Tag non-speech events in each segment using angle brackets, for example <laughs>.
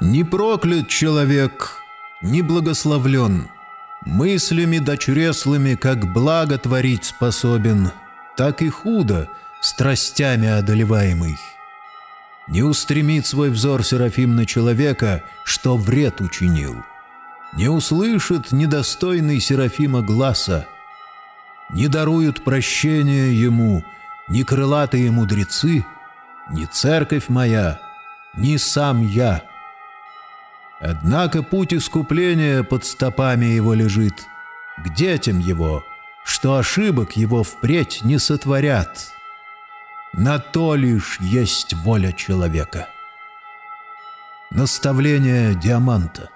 Не проклят человек, не благословлен. Мыслями дочреслыми, как благо творить способен, так и худо, страстями одолеваемый. Не устремит свой взор Серафим на человека, что вред учинил. Не услышит недостойный Серафима гласа. Не даруют прощения ему ни крылатые мудрецы, ни церковь моя, ни сам я. Однако путь искупления под стопами его лежит, к детям его, что ошибок его впредь не сотворят». На то лишь есть воля человека. Наставление Диаманта.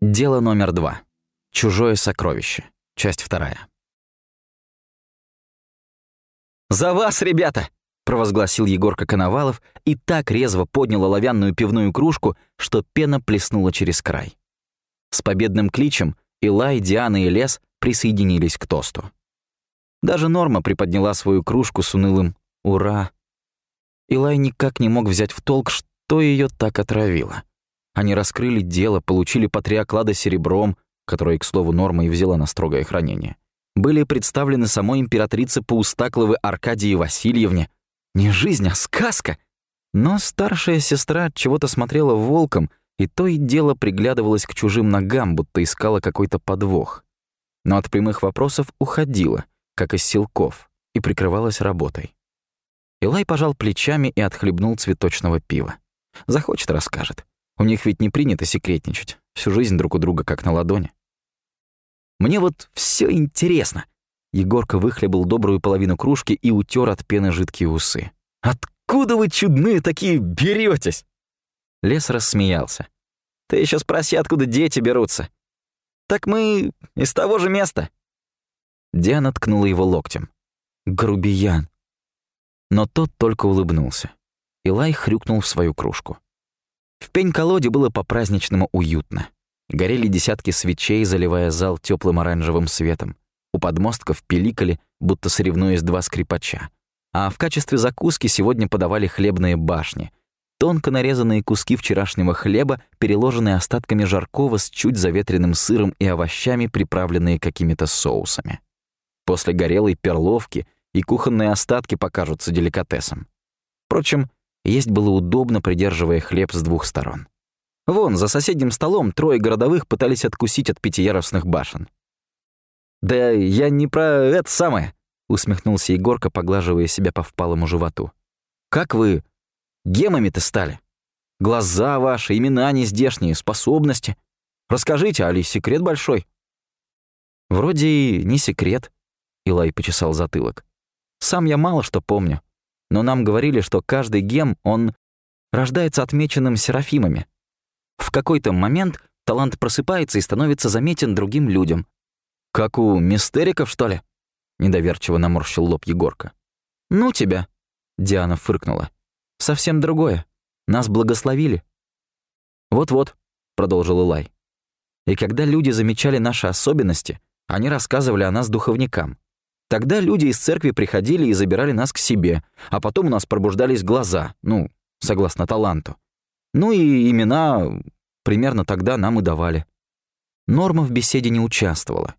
Дело номер два. Чужое сокровище. Часть вторая. «За вас, ребята!» провозгласил Егорка Коновалов и так резво поднял оловянную пивную кружку, что пена плеснула через край. С победным кличем Илай, Диана и Лес присоединились к тосту. Даже Норма приподняла свою кружку с унылым «Ура!». Илай никак не мог взять в толк, что ее так отравило. Они раскрыли дело, получили по три оклада серебром, которое, к слову, Норма и взяла на строгое хранение. Были представлены самой императрице Паустакловой Аркадии Васильевне, не жизнь, а сказка. Но старшая сестра чего-то смотрела волком, и то и дело приглядывалась к чужим ногам, будто искала какой-то подвох. Но от прямых вопросов уходила, как из силков, и прикрывалась работой. Илай пожал плечами и отхлебнул цветочного пива. Захочет — расскажет. У них ведь не принято секретничать. Всю жизнь друг у друга как на ладони. Мне вот все интересно. Егорка выхлебал добрую половину кружки и утер от пены жидкие усы. «Откуда вы чудные такие беретесь? Лес рассмеялся. «Ты еще спроси, откуда дети берутся. Так мы из того же места». Диана ткнула его локтем. «Грубиян». Но тот только улыбнулся. Илай хрюкнул в свою кружку. В пень-колоде было по-праздничному уютно. Горели десятки свечей, заливая зал теплым оранжевым светом. У подмостков пиликали, будто соревнуясь два скрипача. А в качестве закуски сегодня подавали хлебные башни. Тонко нарезанные куски вчерашнего хлеба, переложенные остатками жаркого с чуть заветренным сыром и овощами, приправленные какими-то соусами. После горелой перловки и кухонные остатки покажутся деликатесом. Впрочем, есть было удобно, придерживая хлеб с двух сторон. Вон, за соседним столом трое городовых пытались откусить от пятиярусных башен. «Да я не про это самое», — усмехнулся Егорка, поглаживая себя по впалому животу. «Как вы гемами-то стали? Глаза ваши, имена нездешние, способности. Расскажите, али секрет большой?» «Вроде и не секрет», — Илай почесал затылок. «Сам я мало что помню, но нам говорили, что каждый гем, он рождается отмеченным серафимами. В какой-то момент талант просыпается и становится заметен другим людям, «Как у мистериков, что ли?» Недоверчиво наморщил лоб Егорка. «Ну тебя!» Диана фыркнула. «Совсем другое. Нас благословили». «Вот-вот», — продолжил Илай. «И когда люди замечали наши особенности, они рассказывали о нас духовникам. Тогда люди из церкви приходили и забирали нас к себе, а потом у нас пробуждались глаза, ну, согласно таланту. Ну и имена примерно тогда нам и давали». Норма в беседе не участвовала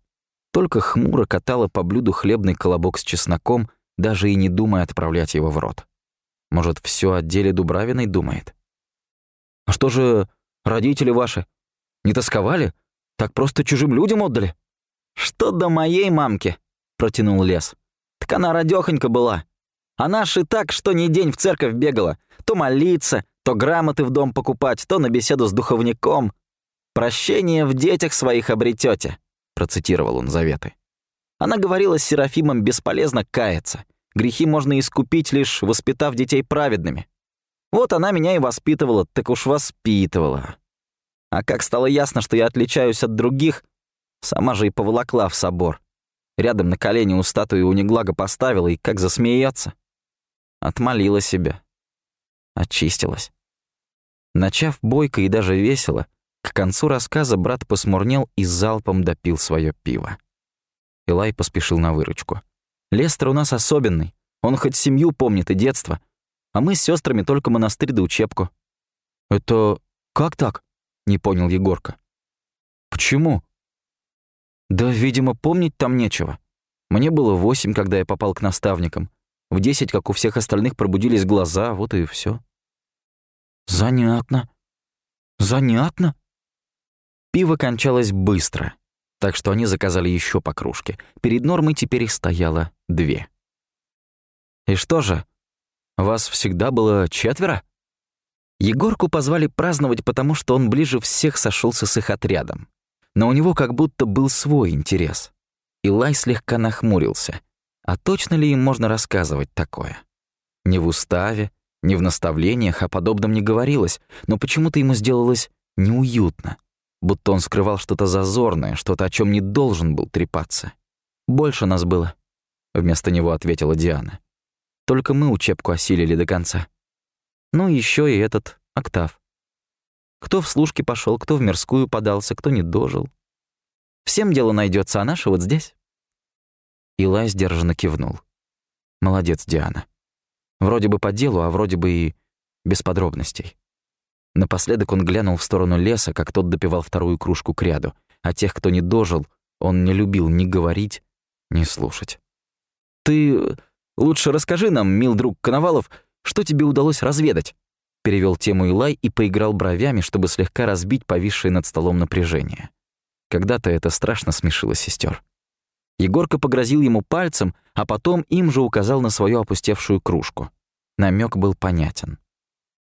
только хмуро катала по блюду хлебный колобок с чесноком, даже и не думая отправлять его в рот. Может, все о деле Дубравиной думает? «А что же родители ваши? Не тосковали? Так просто чужим людям отдали?» «Что до моей мамки?» — протянул лес. «Так она радёхонька была. Ж и так, что ни день в церковь бегала. То молиться, то грамоты в дом покупать, то на беседу с духовником. Прощение в детях своих обретете процитировал он заветы. Она говорила с Серафимом бесполезно каяться. Грехи можно искупить, лишь воспитав детей праведными. Вот она меня и воспитывала, так уж воспитывала. А как стало ясно, что я отличаюсь от других, сама же и поволокла в собор. Рядом на колени у статуи Униглага поставила и как засмеяться. Отмолила себя. Очистилась. Начав бойко и даже весело, К концу рассказа брат посмурнел и залпом допил свое пиво. Илай поспешил на выручку. «Лестер у нас особенный. Он хоть семью помнит и детство. А мы с сестрами только монастырь да учебку». «Это как так?» — не понял Егорка. «Почему?» «Да, видимо, помнить там нечего. Мне было восемь, когда я попал к наставникам. В десять, как у всех остальных, пробудились глаза, вот и все. «Занятно. Занятно». Пиво кончалось быстро, так что они заказали еще по кружке. Перед нормой теперь их стояло две. «И что же, вас всегда было четверо?» Егорку позвали праздновать, потому что он ближе всех сошелся с их отрядом. Но у него как будто был свой интерес. Илай слегка нахмурился. А точно ли им можно рассказывать такое? Не в уставе, не в наставлениях о подобном не говорилось, но почему-то ему сделалось неуютно, будто он скрывал что-то зазорное, что-то, о чем не должен был трепаться. «Больше нас было», — вместо него ответила Диана. «Только мы учебку осилили до конца. Ну, еще и этот октав. Кто в служке пошел, кто в мирскую подался, кто не дожил. Всем дело найдется, а наше вот здесь». Илай сдержанно кивнул. «Молодец, Диана. Вроде бы по делу, а вроде бы и без подробностей». Напоследок он глянул в сторону леса, как тот допивал вторую кружку к ряду, а тех, кто не дожил, он не любил ни говорить, ни слушать. «Ты лучше расскажи нам, мил друг Коновалов, что тебе удалось разведать?» Перевел тему Илай и поиграл бровями, чтобы слегка разбить повисшее над столом напряжение. Когда-то это страшно смешило сестер. Егорка погрозил ему пальцем, а потом им же указал на свою опустевшую кружку. Намек был понятен.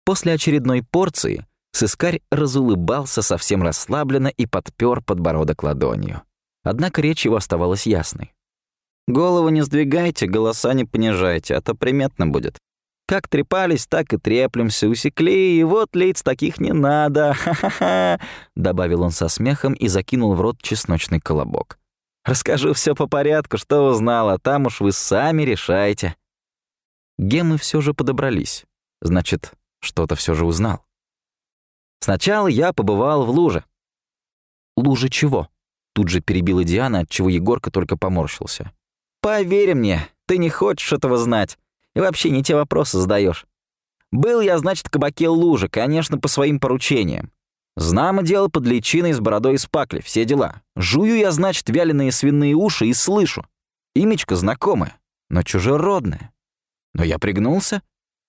После очередной порции сыскарь разулыбался совсем расслабленно и подпер подбородок ладонью. Однако речь его оставалась ясной. «Голову не сдвигайте, голоса не понижайте, а то приметно будет. Как трепались, так и треплемся, усекли, и вот лиц таких не надо, <laughs> ха-ха-ха», добавил он со смехом и закинул в рот чесночный колобок. Расскажу все по порядку, что узнала, там уж вы сами решайте». Гемы все же подобрались. Значит, что-то все же узнал. Сначала я побывал в луже. «Луже чего?» Тут же перебила Диана, от чего Егорка только поморщился. «Поверь мне, ты не хочешь этого знать. И вообще не те вопросы задаешь. Был я, значит, в кабаке лужи, конечно, по своим поручениям. Знамо дело под личиной с бородой из пакли, все дела. Жую я, значит, вяленые свиные уши и слышу. Имечко знакомое, но чужеродное. Но я пригнулся,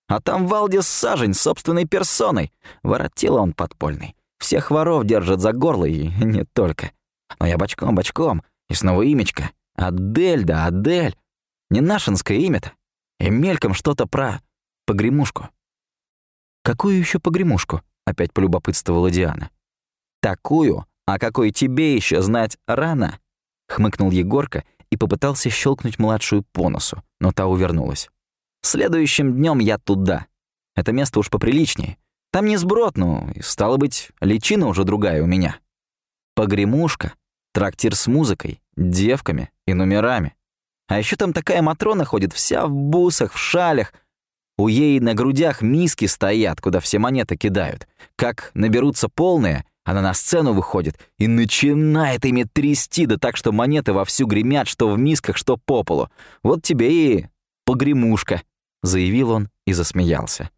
а там Валдис Сажень собственной персоной. Воротила он подпольный. Всех воров держит за горло и <laughs> не только. Но я бочком-бочком, и снова имечко. Адель да Адель. Не нашинское имя-то. И мельком что-то про погремушку. Какую еще погремушку? опять полюбопытствовала Диана. Такую, а какой тебе еще знать рано, хмыкнул Егорка и попытался щелкнуть младшую по носу, но та увернулась. Следующим днем я туда. Это место уж поприличнее. Там не сброд, ну, и стало быть, личина уже другая у меня. Погремушка, трактир с музыкой, девками и номерами. А еще там такая Матрона ходит вся в бусах, в шалях, у ей на грудях миски стоят, куда все монеты кидают. Как наберутся полные, она на сцену выходит и начинает ими трясти, да так, что монеты вовсю гремят, что в мисках, что по полу. Вот тебе и погремушка», — заявил он и засмеялся.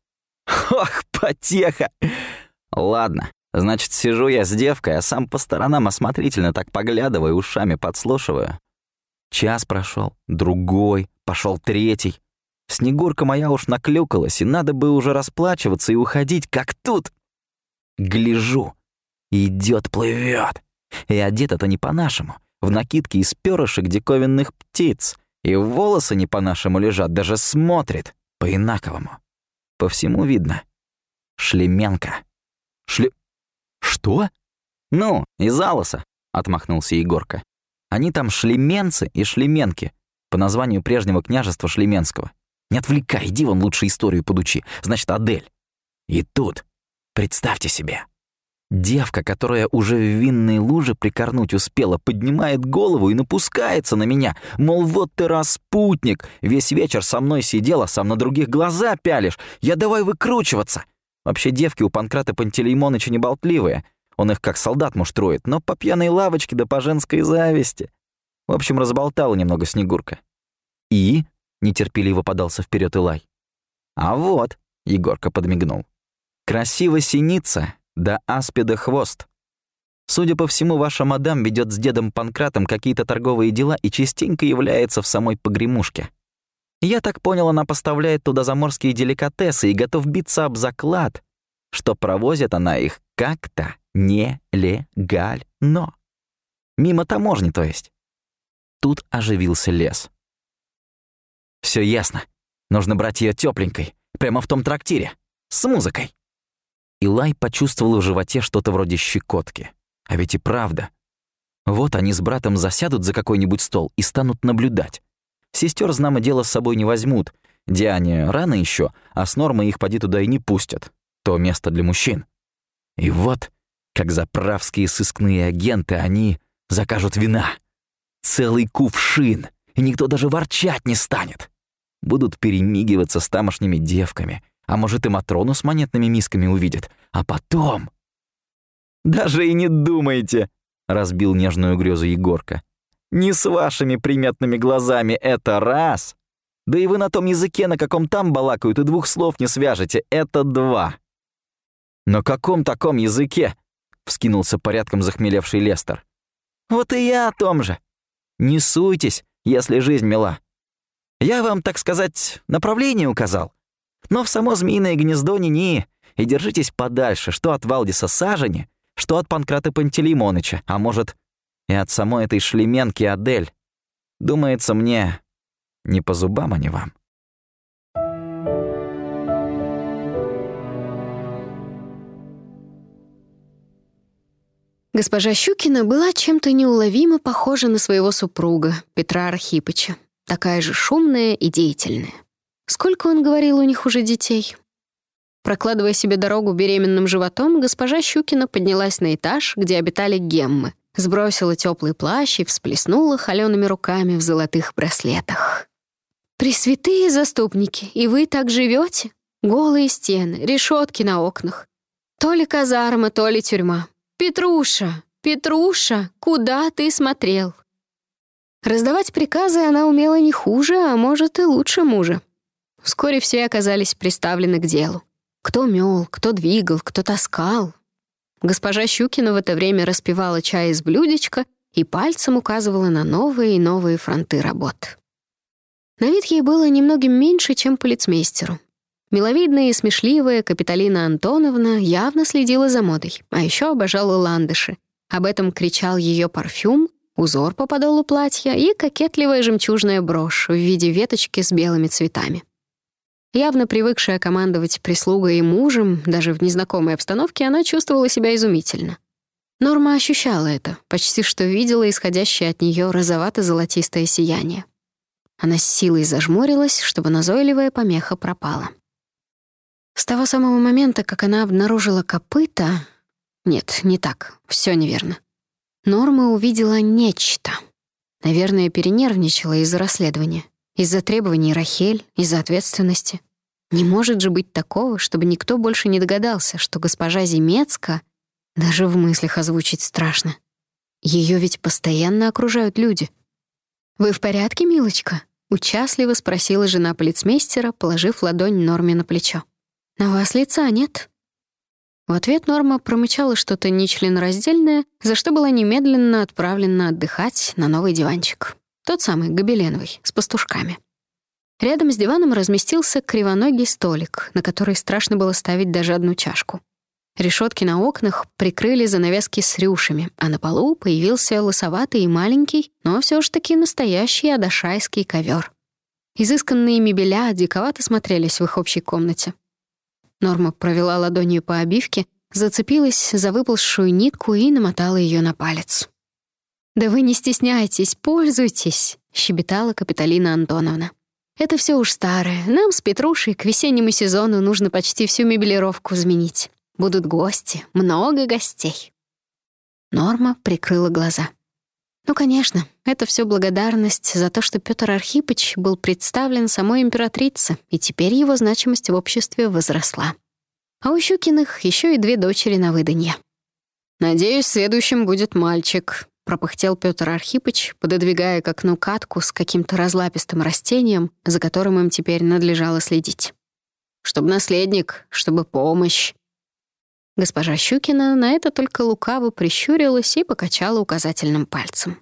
«Ох, потеха! Ладно, значит, сижу я с девкой, а сам по сторонам осмотрительно так поглядываю, ушами подслушиваю. Час прошел, другой, пошел третий. Снегурка моя уж наклюкалась, и надо бы уже расплачиваться и уходить, как тут. Гляжу. Идет, плывет. И одет-то не по-нашему. В накидке из перышек диковинных птиц. И волосы не по-нашему лежат, даже смотрит по-инаковому. По всему видно. Шлеменка. Шле... Что? Ну, из Алоса, отмахнулся Егорка. Они там шлеменцы и шлеменки, по названию прежнего княжества Шлеменского. Не отвлекай, иди вон лучше историю подучи. Значит, Адель. И тут, представьте себе, девка, которая уже в винной луже прикорнуть успела, поднимает голову и напускается на меня. Мол, вот ты распутник, весь вечер со мной сидела, сам на других глаза пялишь. Я давай выкручиваться. Вообще девки у Панкрата Пантелеймоныча не болтливые. Он их как солдат муштрует, но по пьяной лавочке да по женской зависти. В общем, разболтала немного Снегурка. «И?» — нетерпеливо подался вперед Илай. «А вот», — Егорка подмигнул. «Красиво синица, да аспида хвост. Судя по всему, ваша мадам ведет с дедом Панкратом какие-то торговые дела и частенько является в самой погремушке. Я так понял, она поставляет туда заморские деликатесы и готов биться об заклад, что провозит она их как-то нелегально. Мимо таможни, то есть. Тут оживился лес. Все ясно. Нужно брать ее тепленькой, прямо в том трактире, с музыкой. Илай почувствовал в животе что-то вроде щекотки. А ведь и правда. Вот они с братом засядут за какой-нибудь стол и станут наблюдать. Сестер, знамо дело, с собой не возьмут. Диане рано еще, а с Нормой их поди туда и не пустят. То место для мужчин. И вот, как заправские сыскные агенты, они закажут вина. Целый кувшин, и никто даже ворчать не станет. Будут перемигиваться с тамошними девками, а может и Матрону с монетными мисками увидят. А потом... «Даже и не думайте!» — разбил нежную грезу Егорка. «Не с вашими приметными глазами это раз! Да и вы на том языке, на каком там балакают, и двух слов не свяжете, это два!» «На каком таком языке?» — вскинулся порядком захмелевший Лестер. «Вот и я о том же. Не суйтесь, если жизнь мила. Я вам, так сказать, направление указал. Но в само змеиное гнездо ни-ни, и держитесь подальше, что от Валдиса Сажени, что от Панкрата Пантелеймоныча, а может, и от самой этой шлеменки Адель. Думается мне, не по зубам они вам. Госпожа Щукина была чем-то неуловимо похожа на своего супруга, Петра Архипыча, такая же шумная и деятельная. Сколько он говорил у них уже детей? Прокладывая себе дорогу беременным животом, госпожа Щукина поднялась на этаж, где обитали геммы, сбросила теплый плащ и всплеснула холеными руками в золотых браслетах. «Пресвятые заступники, и вы так живете? Голые стены, решетки на окнах. То ли казарма, то ли тюрьма. Петруша, Петруша, куда ты смотрел?» Раздавать приказы она умела не хуже, а может и лучше мужа. Вскоре все оказались приставлены к делу. Кто мел, кто двигал, кто таскал. Госпожа Щукина в это время распивала чай из блюдечка и пальцем указывала на новые и новые фронты работ. На вид ей было немногим меньше, чем полицмейстеру. Миловидная и смешливая Капитолина Антоновна явно следила за модой, а еще обожала ландыши. Об этом кричал ее парфюм, узор по подолу платья и кокетливая жемчужная брошь в виде веточки с белыми цветами. Явно привыкшая командовать прислугой и мужем, даже в незнакомой обстановке, она чувствовала себя изумительно. Норма ощущала это, почти что видела исходящее от нее розовато-золотистое сияние. Она с силой зажмурилась, чтобы назойливая помеха пропала. С того самого момента, как она обнаружила копыта... Нет, не так, все неверно. Норма увидела нечто. Наверное, перенервничала из-за расследования. Из-за требований Рахель, из-за ответственности. Не может же быть такого, чтобы никто больше не догадался, что госпожа Земецка даже в мыслях озвучить страшно. Ее ведь постоянно окружают люди. «Вы в порядке, милочка?» — участливо спросила жена полицмейстера, положив ладонь Норме на плечо. «На вас лица нет?» В ответ Норма промычала что-то нечленораздельное, за что была немедленно отправлена отдыхать на новый диванчик. Тот самый, гобеленовый, с пастушками. Рядом с диваном разместился кривоногий столик, на который страшно было ставить даже одну чашку. Решетки на окнах прикрыли занавески с рюшами, а на полу появился лосоватый и маленький, но все ж таки настоящий адашайский ковер. Изысканные мебеля диковато смотрелись в их общей комнате. Норма провела ладонью по обивке, зацепилась за выползшую нитку и намотала ее на палец. «Да вы не стесняйтесь, пользуйтесь», — щебетала Капиталина Антоновна. «Это все уж старое. Нам с Петрушей к весеннему сезону нужно почти всю мебелировку изменить. Будут гости, много гостей». Норма прикрыла глаза. Ну, конечно, это все благодарность за то, что Петр Архипыч был представлен самой императрице, и теперь его значимость в обществе возросла. А у Щукиных еще и две дочери на выданье. «Надеюсь, следующим будет мальчик», — пропыхтел Петр Архипыч, пододвигая к окну катку с каким-то разлапистым растением, за которым им теперь надлежало следить. «Чтобы наследник, чтобы помощь». Госпожа Щукина на это только лукаво прищурилась и покачала указательным пальцем.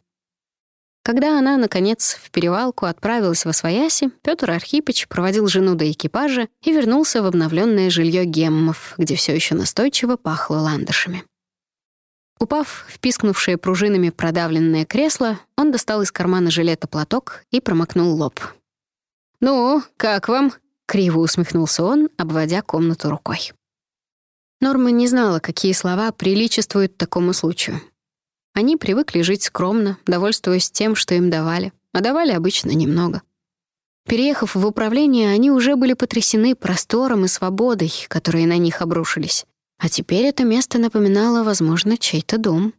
Когда она, наконец, в перевалку отправилась во свояси, Петр Архипыч проводил жену до экипажа и вернулся в обновленное жилье геммов, где все еще настойчиво пахло ландышами. Упав в пискнувшее пружинами продавленное кресло, он достал из кармана жилета платок и промокнул лоб. «Ну, как вам?» — криво усмехнулся он, обводя комнату рукой. Норма не знала, какие слова приличествуют такому случаю. Они привыкли жить скромно, довольствуясь тем, что им давали, а давали обычно немного. Переехав в управление, они уже были потрясены простором и свободой, которые на них обрушились. А теперь это место напоминало, возможно, чей-то дом.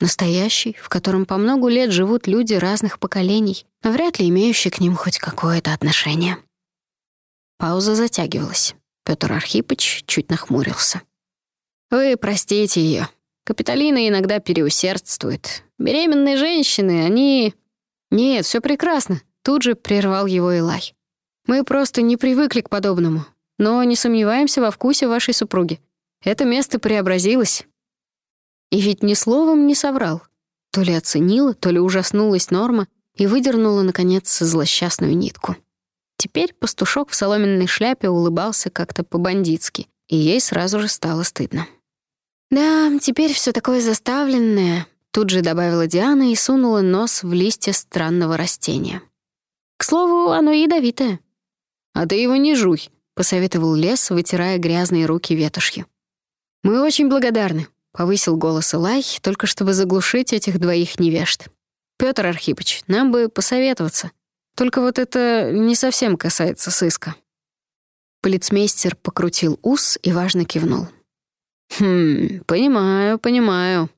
Настоящий, в котором по многу лет живут люди разных поколений, но вряд ли имеющие к ним хоть какое-то отношение. Пауза затягивалась. Петр Архипыч чуть нахмурился. «Вы простите ее, Капитолина иногда переусердствует. Беременные женщины, они... Нет, все прекрасно. Тут же прервал его Илай. Мы просто не привыкли к подобному. Но не сомневаемся во вкусе вашей супруги. Это место преобразилось. И ведь ни словом не соврал. То ли оценила, то ли ужаснулась Норма и выдернула, наконец, злосчастную нитку. Теперь пастушок в соломенной шляпе улыбался как-то по-бандитски, и ей сразу же стало стыдно. «Да, теперь все такое заставленное», — тут же добавила Диана и сунула нос в листья странного растения. «К слову, оно ядовитое». «А ты его не жуй», — посоветовал лес, вытирая грязные руки ветошью. «Мы очень благодарны», — повысил голос Илай, только чтобы заглушить этих двоих невежд. «Пётр Архипыч, нам бы посоветоваться. Только вот это не совсем касается сыска». Полицмейстер покрутил ус и важно кивнул. «Хм, понимаю, понимаю.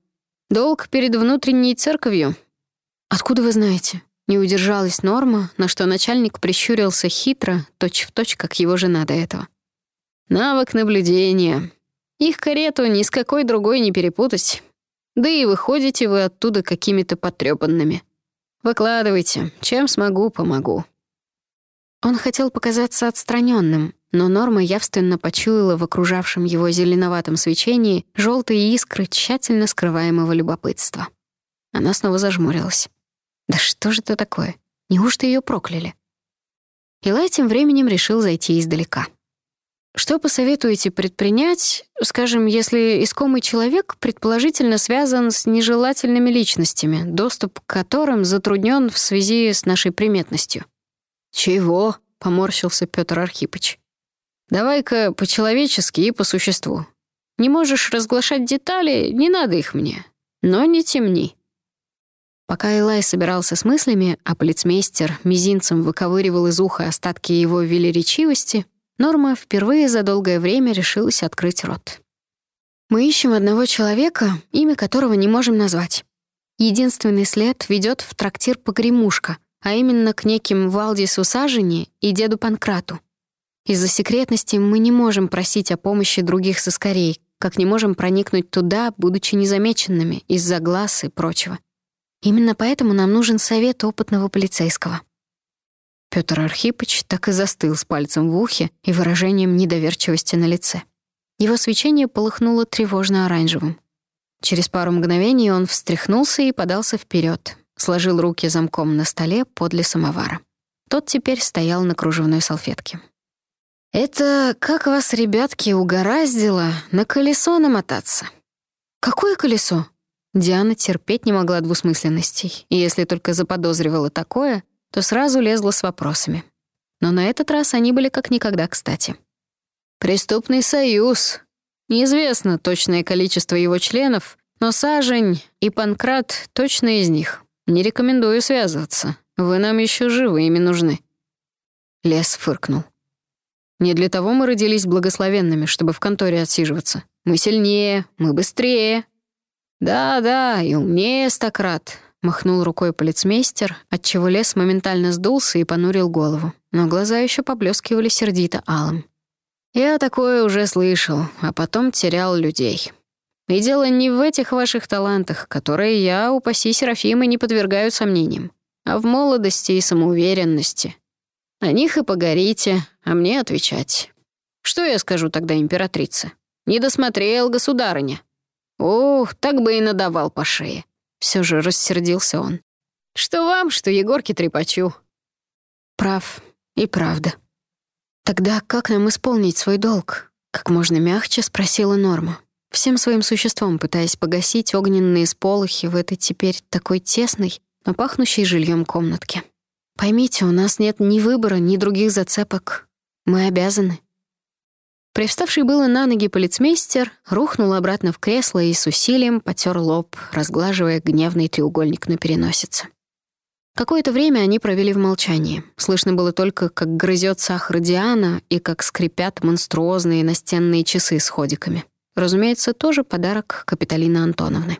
Долг перед внутренней церковью». «Откуда вы знаете?» Не удержалась Норма, на что начальник прищурился хитро, точь-в-точь, как его жена до этого. «Навык наблюдения. Их карету ни с какой другой не перепутать. Да и выходите вы оттуда какими-то потрёпанными. Выкладывайте, чем смогу, помогу». Он хотел показаться отстраненным, но Норма явственно почуяла в окружавшем его зеленоватом свечении желтые искры тщательно скрываемого любопытства. Она снова зажмурилась. «Да что же это такое? Неужто ее прокляли?» Илай тем временем решил зайти издалека. «Что посоветуете предпринять, скажем, если искомый человек предположительно связан с нежелательными личностями, доступ к которым затруднен в связи с нашей приметностью?» «Чего?» — поморщился Петр Архипыч. «Давай-ка по-человечески и по существу. Не можешь разглашать детали, не надо их мне. Но не темни». Пока Элай собирался с мыслями, а полицмейстер мизинцем выковыривал из уха остатки его велеречивости, Норма впервые за долгое время решилась открыть рот. «Мы ищем одного человека, имя которого не можем назвать. Единственный след ведет в трактир «Погремушка», а именно к неким Валдису Сажени и деду Панкрату. Из-за секретности мы не можем просить о помощи других соскорей, как не можем проникнуть туда, будучи незамеченными, из-за глаз и прочего. Именно поэтому нам нужен совет опытного полицейского. Пётр Архипыч так и застыл с пальцем в ухе и выражением недоверчивости на лице. Его свечение полыхнуло тревожно-оранжевым. Через пару мгновений он встряхнулся и подался вперед, сложил руки замком на столе подле самовара. Тот теперь стоял на кружевной салфетке. «Это как вас, ребятки, угораздило на колесо намотаться?» «Какое колесо?» Диана терпеть не могла двусмысленностей, и если только заподозривала такое, то сразу лезла с вопросами. Но на этот раз они были как никогда кстати. «Преступный союз. Неизвестно точное количество его членов, но Сажень и Панкрат точно из них. Не рекомендую связываться. Вы нам еще живыми нужны». Лес фыркнул. «Не для того мы родились благословенными, чтобы в конторе отсиживаться. Мы сильнее, мы быстрее». «Да-да, и умнее, стократ», — махнул рукой полицмейстер, отчего лес моментально сдулся и понурил голову, но глаза еще поблескивали сердито алым. «Я такое уже слышал, а потом терял людей. И дело не в этих ваших талантах, которые я, упаси Серафимы, не подвергаю сомнениям, а в молодости и самоуверенности. На них и погорите, а мне отвечать. Что я скажу тогда императрице? Не досмотрел, государыня. Ох, так бы и надавал по шее. Все же рассердился он. Что вам, что Егорке трепачу. Прав и правда. Тогда как нам исполнить свой долг? Как можно мягче спросила Норма всем своим существом пытаясь погасить огненные сполохи в этой теперь такой тесной, но пахнущей жильем комнатке. Поймите, у нас нет ни выбора, ни других зацепок. Мы обязаны. Привставший было на ноги полицмейстер рухнул обратно в кресло и с усилием потер лоб, разглаживая гневный треугольник на переносице. Какое-то время они провели в молчании. Слышно было только, как грызет сахар Диана и как скрипят монструозные настенные часы с ходиками. Разумеется, тоже подарок Капиталины Антоновны.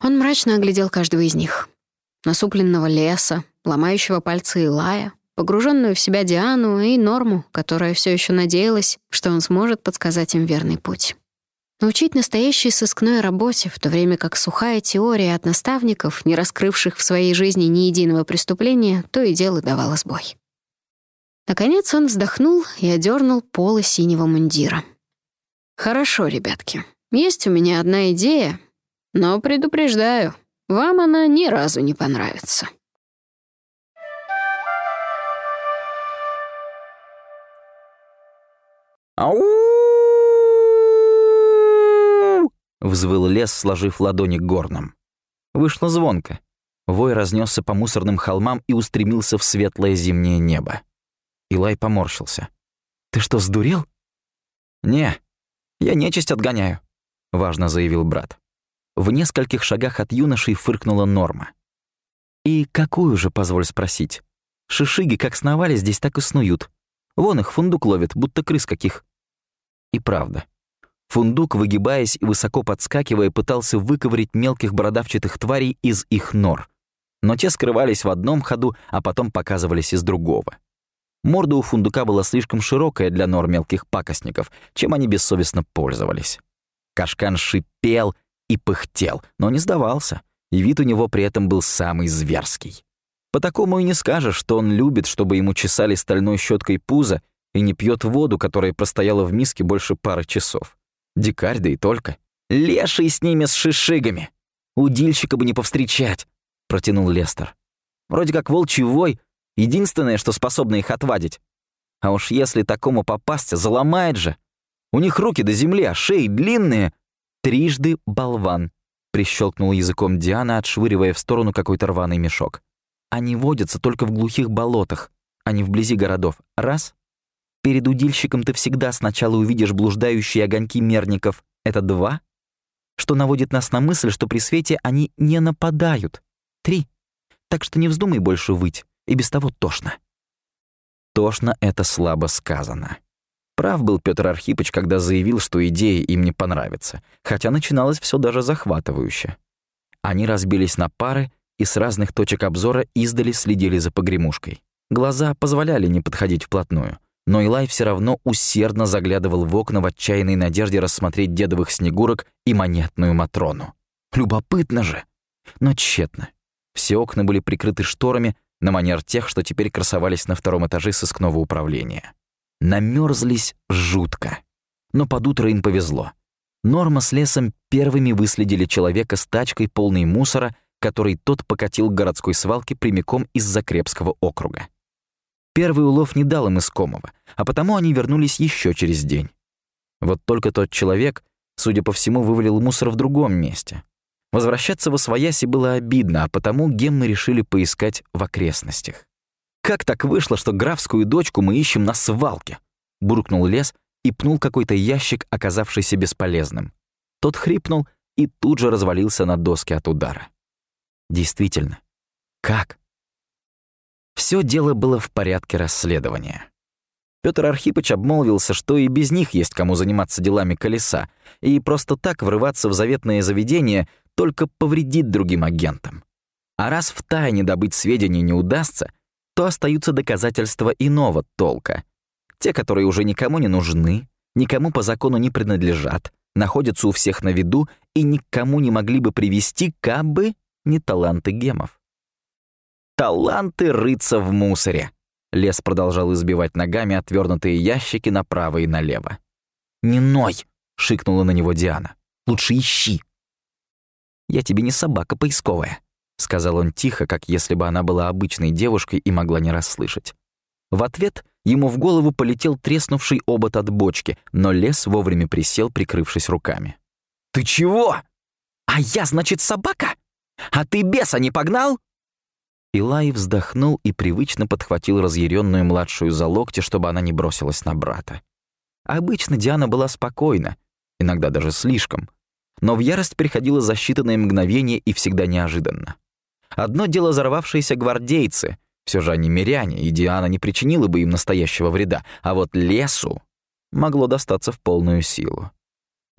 Он мрачно оглядел каждого из них. Насупленного леса, ломающего пальцы Илая, погруженную в себя Диану и Норму, которая все еще надеялась, что он сможет подсказать им верный путь. Научить настоящей сыскной работе, в то время как сухая теория от наставников, не раскрывших в своей жизни ни единого преступления, то и дело давала сбой. Наконец он вздохнул и одернул полы синего мундира — Хорошо, ребятки. Есть у меня одна идея, но предупреждаю, вам она ни разу не понравится. «Ау!» — взвыл лес, сложив ладони к горнам. Вышло звонко. Вой разнесся по мусорным холмам и устремился в светлое зимнее небо. Илай поморщился. «Ты что, сдурел?» «Не, «Я нечисть отгоняю», — важно заявил брат. В нескольких шагах от юношей фыркнула Норма. «И какую же, позволь спросить? Шишиги как сновали здесь, так и снуют. Вон их фундук ловит, будто крыс каких». И правда. Фундук, выгибаясь и высоко подскакивая, пытался выковырить мелких бородавчатых тварей из их нор. Но те скрывались в одном ходу, а потом показывались из другого. Морда у фундука была слишком широкая для нор мелких пакостников, чем они бессовестно пользовались. Кашкан шипел и пыхтел, но не сдавался, и вид у него при этом был самый зверский. По такому и не скажешь, что он любит, чтобы ему чесали стальной щеткой пузо и не пьет воду, которая простояла в миске больше пары часов. Дикарь, да и только. «Леший с ними, с шишигами! Удильщика бы не повстречать!» — протянул Лестер. «Вроде как волчий вой, Единственное, что способно их отвадить. А уж если такому попасться, заломает же. У них руки до земли, а шеи длинные. Трижды болван. Прищелкнул языком Диана, отшвыривая в сторону какой-то рваный мешок. Они водятся только в глухих болотах, а не вблизи городов. Раз. Перед удильщиком ты всегда сначала увидишь блуждающие огоньки мерников. Это два. Что наводит нас на мысль, что при свете они не нападают. Три. Так что не вздумай больше выть и без того тошно. Тошно — это слабо сказано. Прав был Петр Архипыч, когда заявил, что идея им не понравится, хотя начиналось все даже захватывающе. Они разбились на пары и с разных точек обзора издали следили за погремушкой. Глаза позволяли не подходить вплотную, но Илай все равно усердно заглядывал в окна в отчаянной надежде рассмотреть дедовых снегурок и монетную Матрону. Любопытно же! Но тщетно. Все окна были прикрыты шторами, на манер тех, что теперь красовались на втором этаже сыскного управления. Намерзлись жутко. Но под утро им повезло. Норма с лесом первыми выследили человека с тачкой, полной мусора, который тот покатил к городской свалке прямиком из Закрепского округа. Первый улов не дал им искомого, а потому они вернулись еще через день. Вот только тот человек, судя по всему, вывалил мусор в другом месте. Возвращаться в Освояси было обидно, а потому геммы решили поискать в окрестностях. «Как так вышло, что графскую дочку мы ищем на свалке?» Буркнул лес и пнул какой-то ящик, оказавшийся бесполезным. Тот хрипнул и тут же развалился на доске от удара. Действительно, как? Все дело было в порядке расследования. Петр Архипыч обмолвился, что и без них есть кому заниматься делами колеса, и просто так врываться в заветное заведение только повредит другим агентам. А раз в тайне добыть сведения не удастся, то остаются доказательства иного толка. Те, которые уже никому не нужны, никому по закону не принадлежат, находятся у всех на виду и никому не могли бы привести, кабы не таланты гемов. Таланты рыться в мусоре. Лес продолжал избивать ногами отвернутые ящики направо и налево. «Не ной!» — шикнула на него Диана. «Лучше ищи!» «Я тебе не собака поисковая», — сказал он тихо, как если бы она была обычной девушкой и могла не расслышать. В ответ ему в голову полетел треснувший обод от бочки, но лес вовремя присел, прикрывшись руками. «Ты чего? А я, значит, собака? А ты беса не погнал?» Илай вздохнул и привычно подхватил разъяренную младшую за локти, чтобы она не бросилась на брата. Обычно Диана была спокойна, иногда даже слишком, но в ярость приходила за считанные мгновения и всегда неожиданно. Одно дело взорвавшиеся гвардейцы, все же они миряне, и Диана не причинила бы им настоящего вреда, а вот лесу могло достаться в полную силу.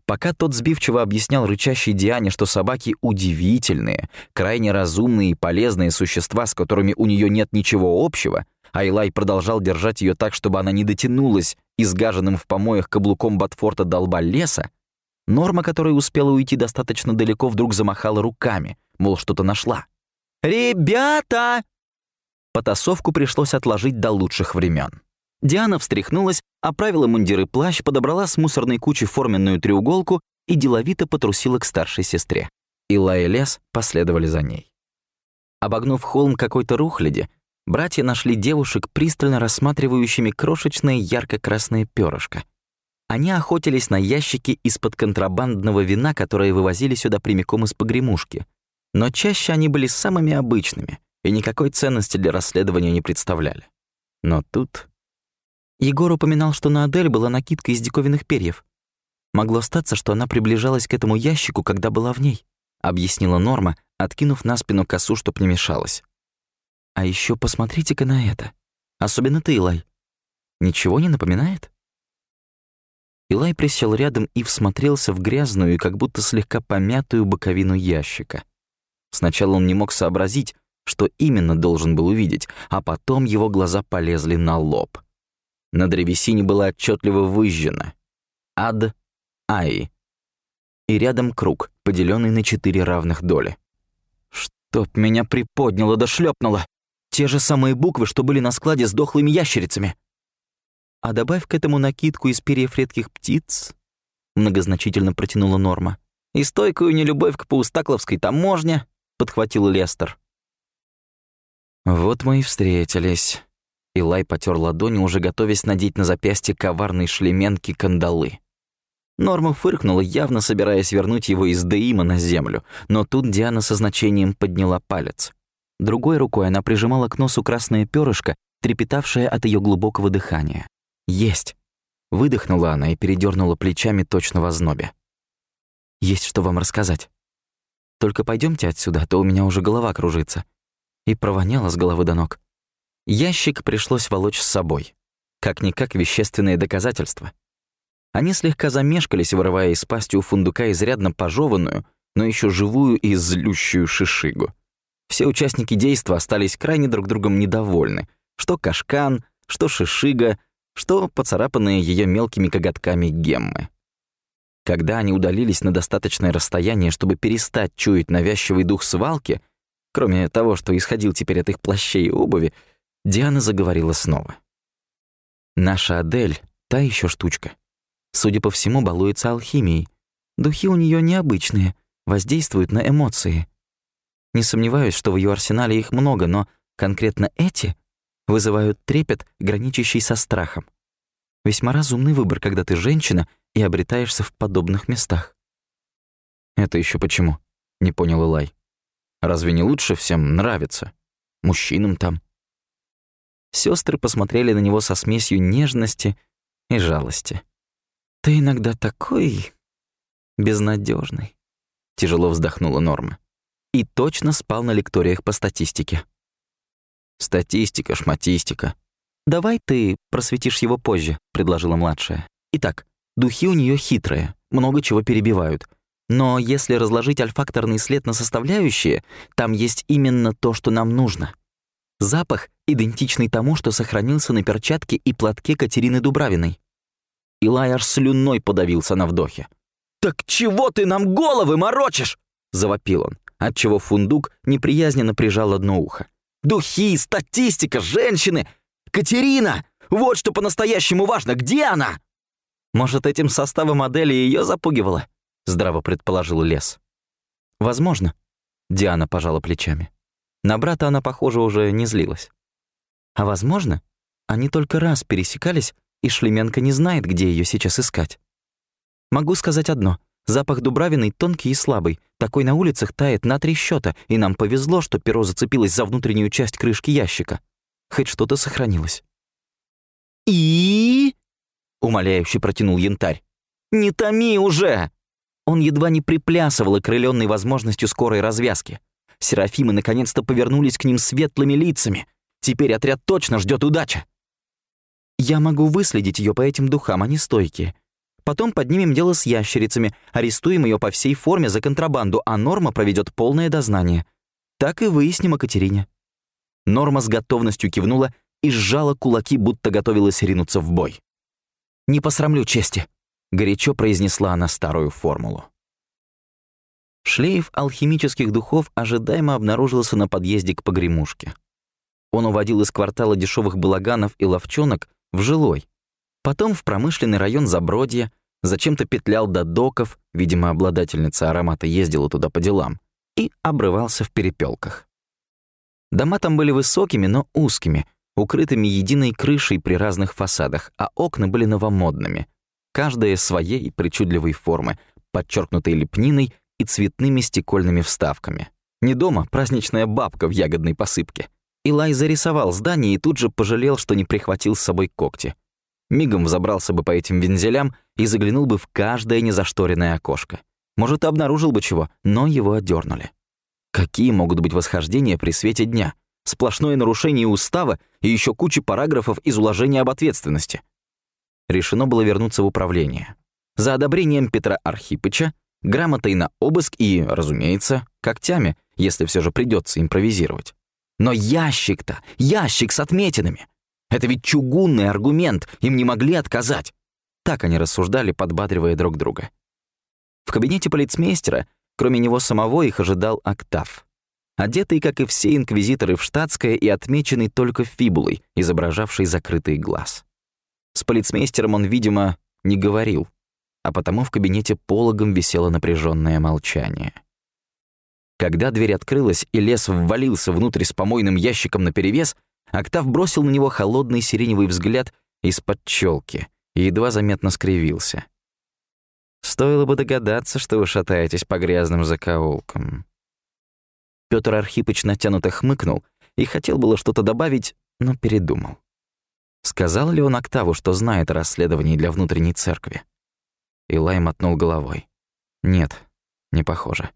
Пока тот сбивчиво объяснял рычащей Диане, что собаки удивительные, крайне разумные и полезные существа, с которыми у нее нет ничего общего, Айлай продолжал держать ее так, чтобы она не дотянулась изгаженным в помоях каблуком Батфорта до лба леса, Норма, которая успела уйти достаточно далеко, вдруг замахала руками, мол, что-то нашла. «Ребята!» Потасовку пришлось отложить до лучших времен. Диана встряхнулась, оправила мундир и плащ, подобрала с мусорной кучи форменную треуголку и деловито потрусила к старшей сестре. Ила и Лес последовали за ней. Обогнув холм какой-то рухляди, братья нашли девушек, пристально рассматривающими крошечное ярко-красное перышко. Они охотились на ящики из-под контрабандного вина, которые вывозили сюда прямиком из погремушки. Но чаще они были самыми обычными и никакой ценности для расследования не представляли. Но тут... Егор упоминал, что на Адель была накидка из диковинных перьев. Могло статься, что она приближалась к этому ящику, когда была в ней, объяснила Норма, откинув на спину косу, чтоб не мешалась. А еще посмотрите-ка на это. Особенно ты, Илай. Ничего не напоминает? Илай присел рядом и всмотрелся в грязную и как будто слегка помятую боковину ящика. Сначала он не мог сообразить, что именно должен был увидеть, а потом его глаза полезли на лоб. На древесине было отчетливо выжжено. Ад Ай. И рядом круг, поделенный на четыре равных доли. Чтоб меня приподняло да шлепнуло. Те же самые буквы, что были на складе с дохлыми ящерицами. А добавь к этому накидку из перьев редких птиц, многозначительно протянула Норма. И стойкую нелюбовь к паустакловской таможне, подхватил Лестер. Вот мы и встретились. Илай потер ладони, уже готовясь надеть на запястье коварной шлеменки кандалы. Норма фыркнула, явно собираясь вернуть его из Деима на землю, но тут Диана со значением подняла палец. Другой рукой она прижимала к носу красное перышко, трепетавшее от ее глубокого дыхания. «Есть!» Выдохнула она и передернула плечами точно в ознобе. «Есть что вам рассказать. Только пойдемте отсюда, а то у меня уже голова кружится и провоняло с головы до ног. Ящик пришлось волочь с собой. Как-никак вещественные доказательства. Они слегка замешкались, вырывая из пасти у фундука изрядно пожеванную, но еще живую и злющую шишигу. Все участники действа остались крайне друг другом недовольны. Что кашкан, что шишига, что поцарапанные ее мелкими коготками геммы. Когда они удалились на достаточное расстояние, чтобы перестать чуять навязчивый дух свалки — Кроме того, что исходил теперь от их плащей и обуви, Диана заговорила снова. «Наша Адель — та еще штучка. Судя по всему, балуется алхимией. Духи у нее необычные, воздействуют на эмоции. Не сомневаюсь, что в ее арсенале их много, но конкретно эти вызывают трепет, граничащий со страхом. Весьма разумный выбор, когда ты женщина и обретаешься в подобных местах. «Это еще почему?» — не понял Илай. Разве не лучше всем нравится? Мужчинам там. Сестры посмотрели на него со смесью нежности и жалости. «Ты иногда такой безнадежный, тяжело вздохнула Норма. И точно спал на лекториях по статистике. «Статистика, шматистика». «Давай ты просветишь его позже», — предложила младшая. «Итак, духи у нее хитрые, много чего перебивают. Но если разложить альфакторный след на составляющие, там есть именно то, что нам нужно. Запах, идентичный тому, что сохранился на перчатке и платке Катерины Дубравиной. Илай аж слюной подавился на вдохе. «Так чего ты нам головы морочишь?» — завопил он, отчего фундук неприязненно прижал одно ухо. «Духи, статистика, женщины! Катерина! Вот что по-настоящему важно! Где она?» «Может, этим составом модели ее запугивало?» — здраво предположил Лес. «Возможно», — Диана пожала плечами. На брата она, похоже, уже не злилась. А возможно, они только раз пересекались, и Шлеменко не знает, где ее сейчас искать. Могу сказать одно. Запах дубравиной тонкий и слабый. Такой на улицах тает на три счета, и нам повезло, что перо зацепилось за внутреннюю часть крышки ящика. Хоть что-то сохранилось. «И?» — умоляюще протянул янтарь. «Не томи уже!» Он едва не приплясывал, окрылённый возможностью скорой развязки. Серафимы наконец-то повернулись к ним светлыми лицами. Теперь отряд точно ждет удача. Я могу выследить ее по этим духам, они стойкие. Потом поднимем дело с ящерицами, арестуем ее по всей форме за контрабанду, а Норма проведет полное дознание. Так и выясним о Катерине». Норма с готовностью кивнула и сжала кулаки, будто готовилась ринуться в бой. «Не посрамлю чести», — горячо произнесла она старую формулу. Шлейф алхимических духов ожидаемо обнаружился на подъезде к погремушке. Он уводил из квартала дешевых балаганов и ловчонок в жилой, потом в промышленный район Забродья, зачем-то петлял до доков, видимо, обладательница аромата ездила туда по делам, и обрывался в перепелках. Дома там были высокими, но узкими, укрытыми единой крышей при разных фасадах, а окна были новомодными, каждая своей причудливой формы, подчеркнутой лепниной и цветными стекольными вставками. Не дома, праздничная бабка в ягодной посыпке. Илай зарисовал здание и тут же пожалел, что не прихватил с собой когти мигом взобрался бы по этим вензелям и заглянул бы в каждое незашторенное окошко. Может, обнаружил бы чего, но его отдернули. Какие могут быть восхождения при свете дня? Сплошное нарушение устава и еще куча параграфов из уложения об ответственности. Решено было вернуться в управление. За одобрением Петра Архипыча, грамотой на обыск и, разумеется, когтями, если все же придется импровизировать. Но ящик-то, ящик с отметинами. Это ведь чугунный аргумент, им не могли отказать. Так они рассуждали, подбадривая друг друга. В кабинете полицмейстера, кроме него самого, их ожидал Октав. Одетый, как и все инквизиторы, в штатское и отмеченный только фибулой, изображавшей закрытый глаз. С полицмейстером он, видимо, не говорил, а потому в кабинете пологом висело напряженное молчание. Когда дверь открылась и лес ввалился внутрь с помойным ящиком наперевес, Октав бросил на него холодный сиреневый взгляд из-под челки и едва заметно скривился. Стоило бы догадаться, что вы шатаетесь по грязным закоулкам. Пётр Архипыч натянуто хмыкнул и хотел было что-то добавить, но передумал. Сказал ли он Октаву, что знает о расследовании для внутренней церкви? Илай мотнул головой. Нет, не похоже.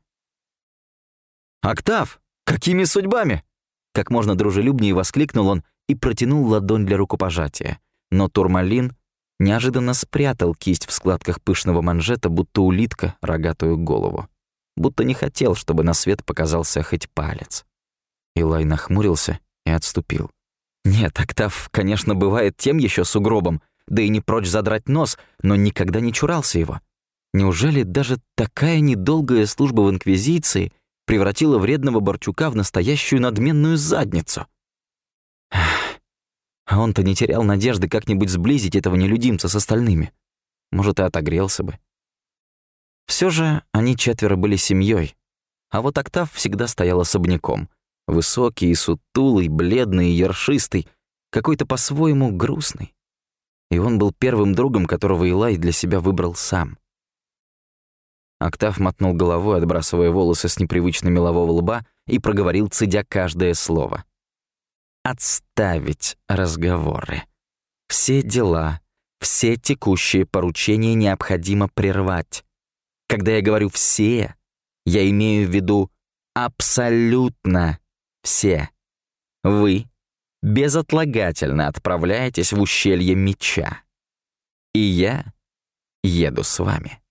«Октав, какими судьбами?» Как можно дружелюбнее воскликнул он и протянул ладонь для рукопожатия. Но Турмалин неожиданно спрятал кисть в складках пышного манжета, будто улитка рогатую голову. Будто не хотел, чтобы на свет показался хоть палец. Илай нахмурился и отступил. Нет, Октав, конечно, бывает тем еще сугробом, да и не прочь задрать нос, но никогда не чурался его. Неужели даже такая недолгая служба в Инквизиции превратила вредного Борчука в настоящую надменную задницу. А он-то не терял надежды как-нибудь сблизить этого нелюдимца с остальными. Может, и отогрелся бы. Все же они четверо были семьей, а вот Октав всегда стоял особняком. Высокий и сутулый, бледный и ершистый, какой-то по-своему грустный. И он был первым другом, которого Илай для себя выбрал сам. Октав мотнул головой, отбрасывая волосы с непривычно мелового лба, и проговорил, цедя каждое слово. «Отставить разговоры. Все дела, все текущие поручения необходимо прервать. Когда я говорю «все», я имею в виду абсолютно все. Вы безотлагательно отправляетесь в ущелье меча. И я еду с вами.